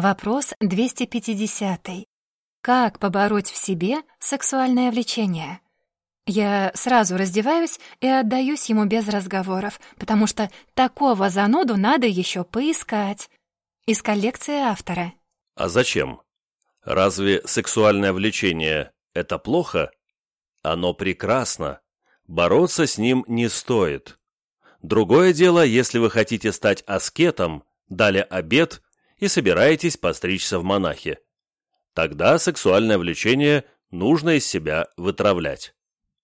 Вопрос 250. Как побороть в себе сексуальное влечение? Я сразу раздеваюсь и отдаюсь ему без разговоров, потому что такого зануду надо еще поискать. Из коллекции автора. А зачем? Разве сексуальное влечение — это плохо? Оно прекрасно. Бороться с ним не стоит. Другое дело, если вы хотите стать аскетом, дали обед и собираетесь постричься в монахи. Тогда сексуальное влечение нужно из себя вытравлять.